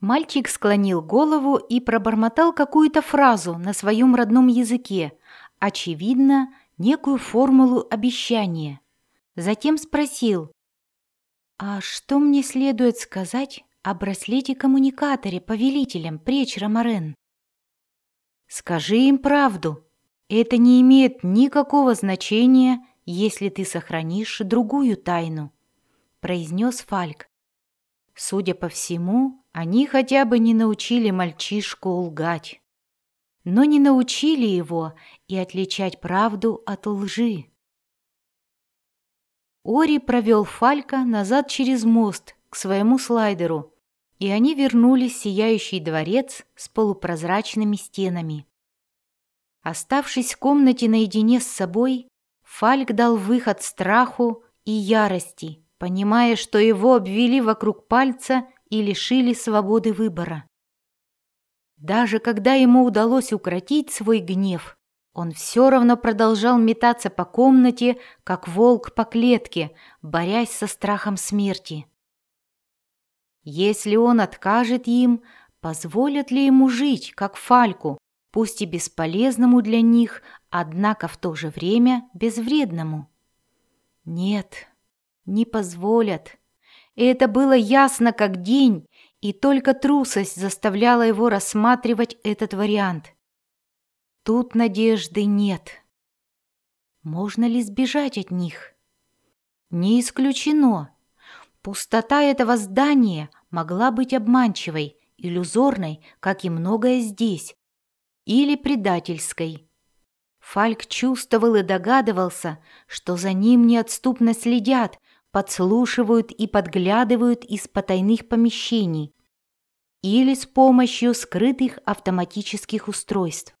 Мальчик склонил голову и пробормотал какую-то фразу на своем родном языке, очевидно, некую формулу обещания. Затем спросил, «А что мне следует сказать о браслете-коммуникаторе повелителям пречь Ромарен?» «Скажи им правду. Это не имеет никакого значения, если ты сохранишь другую тайну», — произнес Фальк. Судя по всему, они хотя бы не научили мальчишку лгать, но не научили его и отличать правду от лжи. Ори провел Фалька назад через мост к своему слайдеру, и они вернулись в сияющий дворец с полупрозрачными стенами. Оставшись в комнате наедине с собой, Фальк дал выход страху и ярости, понимая, что его обвели вокруг пальца и лишили свободы выбора. Даже когда ему удалось укротить свой гнев, он все равно продолжал метаться по комнате, как волк по клетке, борясь со страхом смерти. Если он откажет им, позволят ли ему жить, как Фальку, пусть и бесполезному для них, однако в то же время безвредному? Нет, не позволят. И это было ясно как день, и только трусость заставляла его рассматривать этот вариант. Тут надежды нет. Можно ли сбежать от них? Не исключено. Пустота этого здания могла быть обманчивой, иллюзорной, как и многое здесь, или предательской. Фальк чувствовал и догадывался, что за ним неотступно следят, подслушивают и подглядывают из потайных помещений или с помощью скрытых автоматических устройств.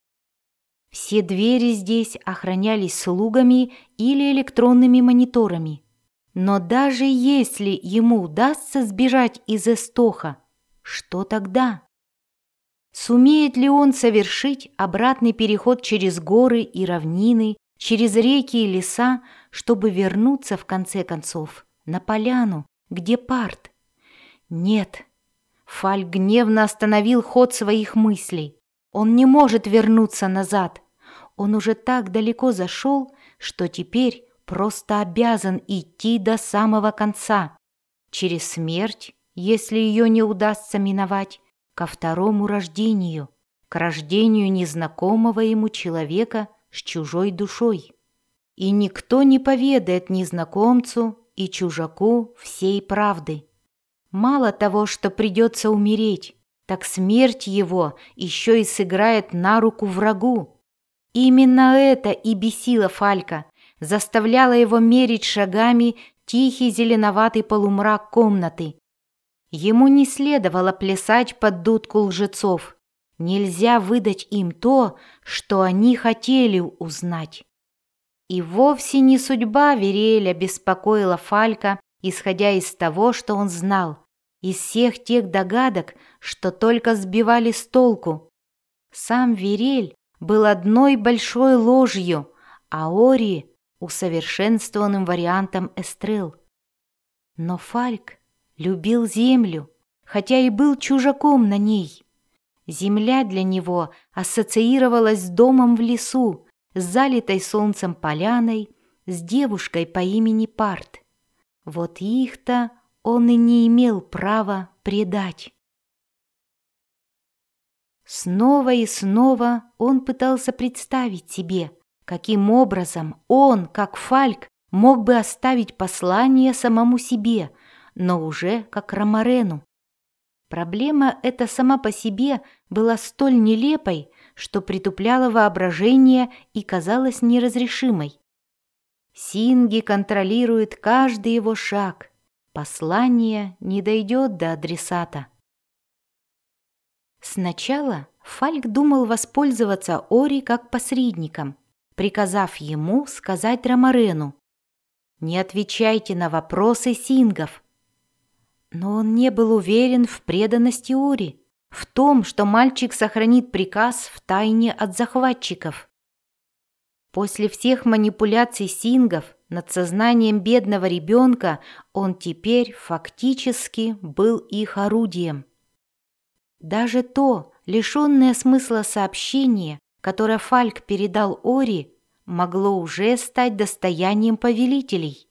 Все двери здесь охранялись слугами или электронными мониторами. Но даже если ему удастся сбежать из Эстоха, что тогда? Сумеет ли он совершить обратный переход через горы и равнины, через реки и леса, чтобы вернуться в конце концов на поляну, где парт? Нет. Фаль гневно остановил ход своих мыслей. Он не может вернуться назад. Он уже так далеко зашел, что теперь просто обязан идти до самого конца. Через смерть, если ее не удастся миновать, ко второму рождению, к рождению незнакомого ему человека с чужой душой. И никто не поведает незнакомцу и чужаку всей правды. Мало того, что придется умереть, так смерть его еще и сыграет на руку врагу. Именно это и бесило Фалька, заставляло его мерить шагами тихий зеленоватый полумрак комнаты. Ему не следовало плясать под дудку лжецов. Нельзя выдать им то, что они хотели узнать. И вовсе не судьба Вереля беспокоила Фалька, исходя из того, что он знал, из всех тех догадок, что только сбивали с толку. Сам Верель был одной большой ложью, а Ори — усовершенствованным вариантом Эстрел. Но Фальк любил землю, хотя и был чужаком на ней. Земля для него ассоциировалась с домом в лесу, с залитой солнцем поляной, с девушкой по имени Парт. Вот их-то он и не имел права предать. Снова и снова он пытался представить себе, каким образом он, как Фальк, мог бы оставить послание самому себе, но уже как Ромарену. Проблема эта сама по себе была столь нелепой, что притупляла воображение и казалась неразрешимой. Синги контролирует каждый его шаг. Послание не дойдет до адресата. Сначала Фальк думал воспользоваться Ори как посредником, приказав ему сказать Ромарену «Не отвечайте на вопросы сингов». Но он не был уверен в преданности Ори, в том, что мальчик сохранит приказ в тайне от захватчиков. После всех манипуляций сингов над сознанием бедного ребенка он теперь фактически был их орудием. Даже то, лишенное смысла сообщение, которое Фальк передал Ори, могло уже стать достоянием повелителей.